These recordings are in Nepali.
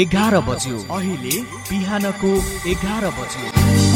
एघार बज्यो। अहिले बिहानको एघार बज्यो।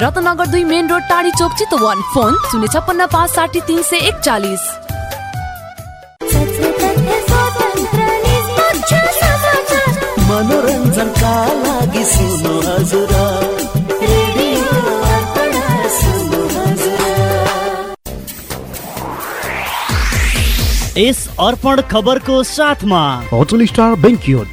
रत्नगर दुई मेन रोड टाढी चोक चितवन। फोन शून्य छप्पन्न पाँच साठी तिन सय एकचालिस। मनोरञ्जनका लागि सुन्नु हजुर। रेडियो अर्पण सुन्नु हजुर यस अर्पण खबरको साथमा। होटल स्टार बेङ्क्युट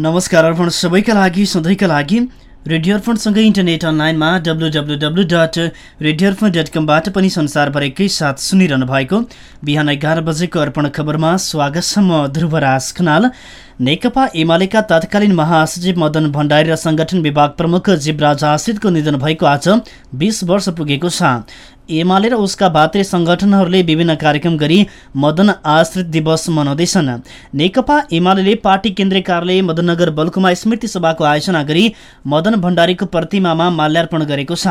नमस्कार अर्पण सबैका लागि सधैँका लागि रेडियो अर्पणसँगै इन्टरनेट अनलाइनमा W W W dot radio Arpan dot कमबाट पनि संसारभरिकै साथ सुनिरहनु भएको बिहान एघार बजेको अर्पण खबरमा स्वागत छ म ध्रुवराज खनाल। नेकपा एमालेका तत्कालीन महासचिव मदन भण्डारी र संगठन विभाग प्रमुख जीवराज आश्रितको निधन भएको आज बिस वर्ष पुगेको छ। एमाले र उसका भातृ सङ्गठनहरूले विभिन्न कार्यक्रम गरी मदन आश्रित दिवस मनाउँदैछन्। नेकपा एमाले पार्टी केन्द्रीय कार्यालय मदननगर बल्कुमा स्मृति सभाको आयोजना गरी मदन भण्डारीको प्रतिमामा माल्यार्पण गरेको छ।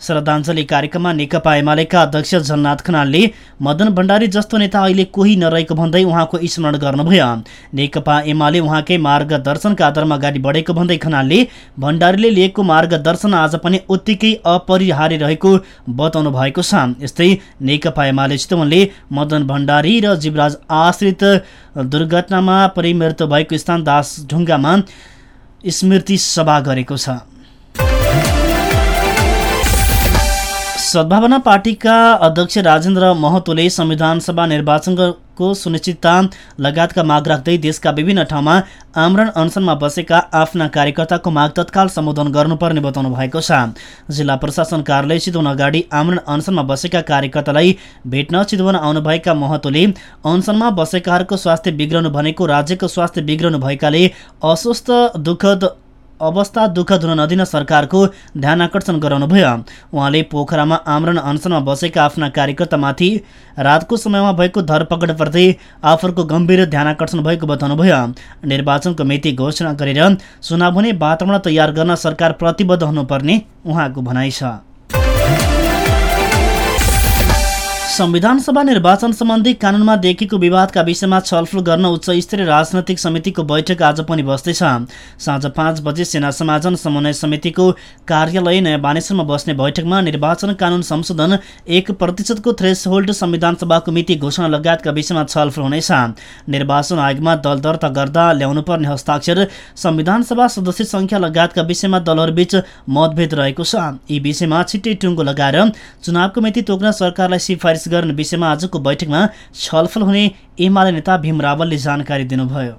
श्रद्धाञ्जली कार्यक्रममा नेकपा एमालेका अध्यक्ष झलनाथ खनालले मदन भण्डारी जस्तो नेता अहिले कोही नरहेको भन्दै उहाँको स्मरण गर्नुभयो। नेकपा एमाले उहाँकै मार्गदर्शनका आधारमा अगाडि बढेको भन्दै खनालले भण्डारीले लिएको मार्गदर्शन आज पनि उत्तिकै अपरिहार्य रहेको बताउनु भएको छ यस्तै नेकपा एमाले चितवनले मदन भण्डारी र जीवराज आश्रित दुर्घटनामा परि मृत्यु भएको स्थान दासढुङ्गामा स्मृति सभा गरेको छ। सद्भावना पार्टीका अध्यक्ष राजेन्द्र महतोले संविधान सभा निर्वाचनको सुनिश्चितता लगायतका माग राख्दै देशका विभिन्न ठाउँमा आमरण अनसनमा बसेका आफ्ना कार्यकर्ताको माग तत्काल सम्बोधन गर्नुपर्ने बताउनु भएको छ। जिल्ला प्रशासन कार्यालय चितवन अगाडि आमरण अनसनमा बसेका कार्यकर्तालाई भेट्न चितवन आउनुभएका महतोले अनसनमा बसेकाहरूको स्वास्थ्य बिग्रनु भनेको राज्यको स्वास्थ्य बिग्रनु भएकाले अस्वस्थ दुःखद अवस्था दुःखद हुन नदिन सरकारको ध्यान आकर्षण गराउनुभयो। उहाँले पोखरामा आमरण अनसनमा बसेका आफ्ना कार्यकर्तामाथि रातको समयमा भएको धरपकडप्रति आफूहरूको गम्भीर ध्यान आकर्षण भएको बताउनुभयो। निर्वाचनको मिति घोषणा गरेर चुनाव हुने वातावरण तयार गर्न सरकार प्रतिबद्ध हुनुपर्ने उहाँको भनाइ छ। संविधान सभा निर्वाचन सम्बन्धी कानूनमा देखिएको विवादका विषयमा छलफल गर्न उच्च स्तरीय राजनैतिक समितिको बैठक आज पनि बस्दैछ। साँझ पाँच बजे सेना समाजन समन्वय समितिको कार्यालय नयाँ बानेश्वरमा बस्ने बैठकमा निर्वाचन कानून संशोधन एक प्रतिशतको थ्रेस होल्ड संविधान सभाको मिति घोषणा लगायतका विषयमा छलफल हुनेछ। निर्वाचन आयोगमा दल दर्ता गर्दा ल्याउनुपर्ने हस्ताक्षर संविधान सभा सदस्य संख्या लगायतका विषयमा दलहरूबीच मतभेद रहेको छ। यी विषयमा छिट्टै टुङ्गो लगाएर चुनावको मिति तोक्न सरकारलाई सिफारिस गर्ने विषयमा आजको बैठकमा छलफल हुने एमाले नेता भीम रावलले जानकारी दिनुभयो।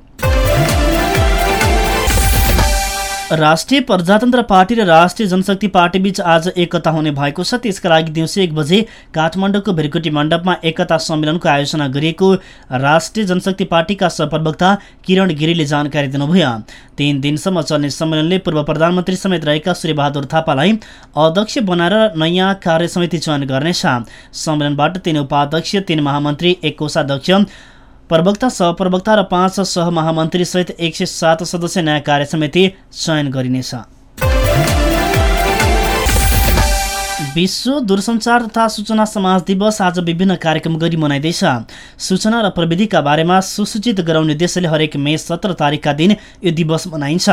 राष्ट्रिय प्रजातन्त्र पार्टी र राष्ट्रिय जनशक्ति पार्टी बीच आज एकता हुने भएको छ। त्यसका लागि दिउँसो एक बजे काठमाडौँको भेरकुटी मण्डपमा एकता सम्मेलनको आयोजना गरिएको राष्ट्रिय जनशक्ति पार्टीका सहप्रवक्ता किरण गिरीले जानकारी दिनुभयो। तीन दिनसम्म चल्ने सम्मेलनले पूर्व प्रधानमन्त्री समेत रहेका सूर्यबहादुर थापालाई अध्यक्ष बनाएर नयाँ कार्य समिति चयन गर्नेछ। सम्मेलनबाट तीन उपाध्यक्ष तीन महामन्त्री एक कोषाध्यक्ष प्रवक्ता सहप्रवक्ता र पाँच सहमहामन्त्री सहित एक सय सात सदस्य नयाँ कार्य समिति चयन गरिनेछ। विश्व दूरसञ्चार तथा सूचना समाज दिवस आज विभिन्न कार्यक्रम गरी मनाइँदैछ। सूचना र प्रविधिका बारेमा सुसूचित गराउने उद्देश्यले हरेक मे सत्र तारिकका दिन यो दिवस मनाइन्छ।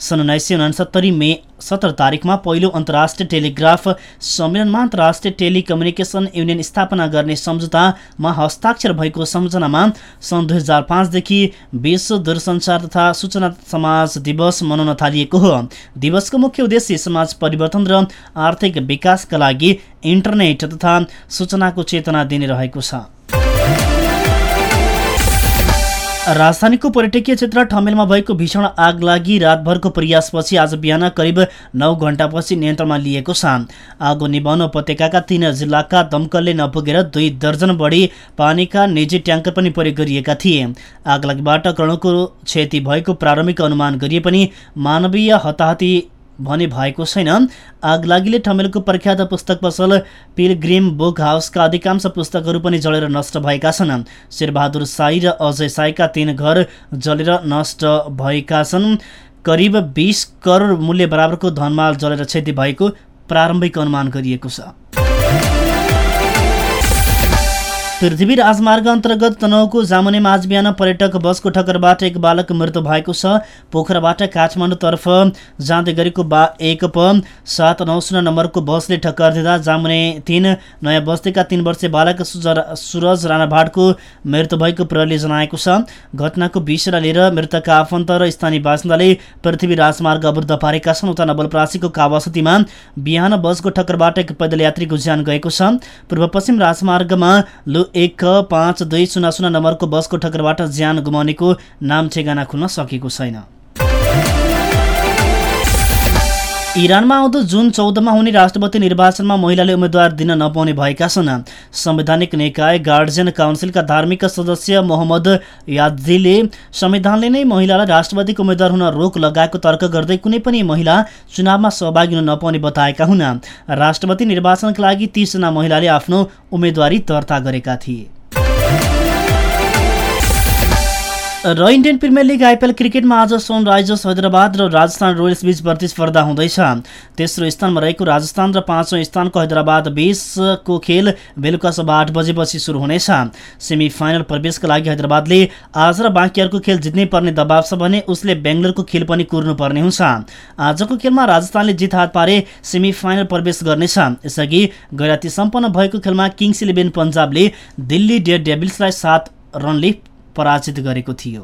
सन् उन्नाइस सय उनासत्तरी मे सत्र तारिकमा पहिलो अन्तर्राष्ट्रिय टेलिग्राफ सम्मेलनमा अन्तर्राष्ट्रिय टेलिकम्युनिकेसन युनियन स्थापना गर्ने सम्झौतामा हस्ताक्षर भएको सम्झनामा सन् दुई हजार पाँचदेखि विश्व दूरसञ्चार तथा सूचना समाज दिवस मनाउन थालिएको हो। दिवसको मुख्य उद्देश्य समाज परिवर्तन र आर्थिक विकासका लागि इन्टरनेट तथा सूचनाको चेतना दिने रहेको छ। राजधानीको पर्यटकीय क्षेत्र ठमेलमा भएको भीषण आग लागि रातभरको प्रयासपछि आज बिहान करिब नौ घण्टापछि नियन्त्रणमा लिएको छ आगो निभाउन उपत्यकाका तीन जिल्लाका दमकलले नपुगेर दुई दर्जन बढी पानीका निजी ट्याङ्कर पनि प्रयोग गरिएका थिए। आगलागीबाट करोडको क्षति भएको प्रारम्भिक अनुमान गरिए पनि मानवीय हताहती भने भएको छैन। आगलागीले ठमेलको प्रख्यात पुस्तक पसल पिलग्रिम बुक हाउसका अधिकांश पुस्तकहरू पनि जलेर नष्ट भएका छन्। शेरबहादुर साई र अजय साईका तीन घर जलेर नष्ट भएका छन्। करिब बिस करोड मूल्य बराबरको धनमाल जलेर क्षति भएको प्रारम्भिक अनुमान गरिएको छ। पृथ्वी राजमार्ग अन्तर्गत तनहुको जामुनेमा आज बिहान पर्यटक बसको ठक्करबाट एक बालक मृत्यु भएको छ। पोखराबाट काठमाडौँतर्फ जाँदै गरेको बा एक प सात नौ शून्य नम्बरको बसले ठक्कर दिँदा जामुने तिन नयाँ बस्तीका तिन वर्षीय बालक सुरज राणाभाटको मृत्यु भएको प्रहरीले जनाएको छ। घटनाको विषयलाई लिएर मृतकका आफन्त र स्थानीय बासिन्दाले पृथ्वी राजमार्ग अवरुद्ध पारेका छन्। उता नवलप्रासीको कावासतीमा बिहान बसको ठक्करबाट एक पैदल यात्रीको ज्यान गएको छ। पूर्व पश्चिम राजमार्गमा लु एक पाँच दुई शून्य शून्य नम्बरको बसको ठक्करबाट ज्यान गुमाउनेको नाम ठेगाना खुल्न सकेको छैन। इरानमा आउँदो जुन चौधमा हुने राष्ट्रपति निर्वाचनमा महिलाले उम्मेद्वार दिन नपाउने भएका छन्। संवैधानिक निकाय गार्जियन काउन्सिलका धार्मिक सदस्य मोहम्मद याजीले संविधानले नै महिलालाई राष्ट्रपतिको उम्मेद्वार हुन रोक लगाएको तर्क गर्दै कुनै पनि महिला चुनावमा सहभागी हुन नपाउने बताएका हुन्। राष्ट्रपति निर्वाचनका लागि तीसजना महिलाले आफ्नो उम्मेद्वारी दर्ता गरेका थिए। र इन्डियन प्रिमियर लिग आइपिएल क्रिकेटमा आज सनराइजर्स हैदराबाद र राजस्थान रोयल्स बीच प्रतिस्पर्धा हुँदैछ। तेस्रो स्थानमा रहेको राजस्थान र पाँचौँ स्थानको हैदराबाद बीचको खेल बेलुका सभा आठ बजेपछि सुरु हुनेछ। सेमी फाइनल प्रवेशका लागि हैदराबादले आज र बाँकीहरूको खेल जित्नै पर्ने दबाव छ भने उसले बेङ्गलोरको खेल पनि कुर्नुपर्ने हुन्छ। आजको खेलमा राजस्थानले जित हात पारे सेमी फाइनल प्रवेश गर्नेछ। यसअघि गैराती सम्पन्न भएको खेलमा किङ्स इलेभेन पन्जाबले दिल्ली डेयर डेभिल्सलाई सात रनले पराजित गरेको थियो।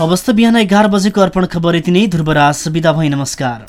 अवस्था बिहान एघार बजेको अर्पण खबर यति नै। ध्रुवराज बिदा भई नमस्कार।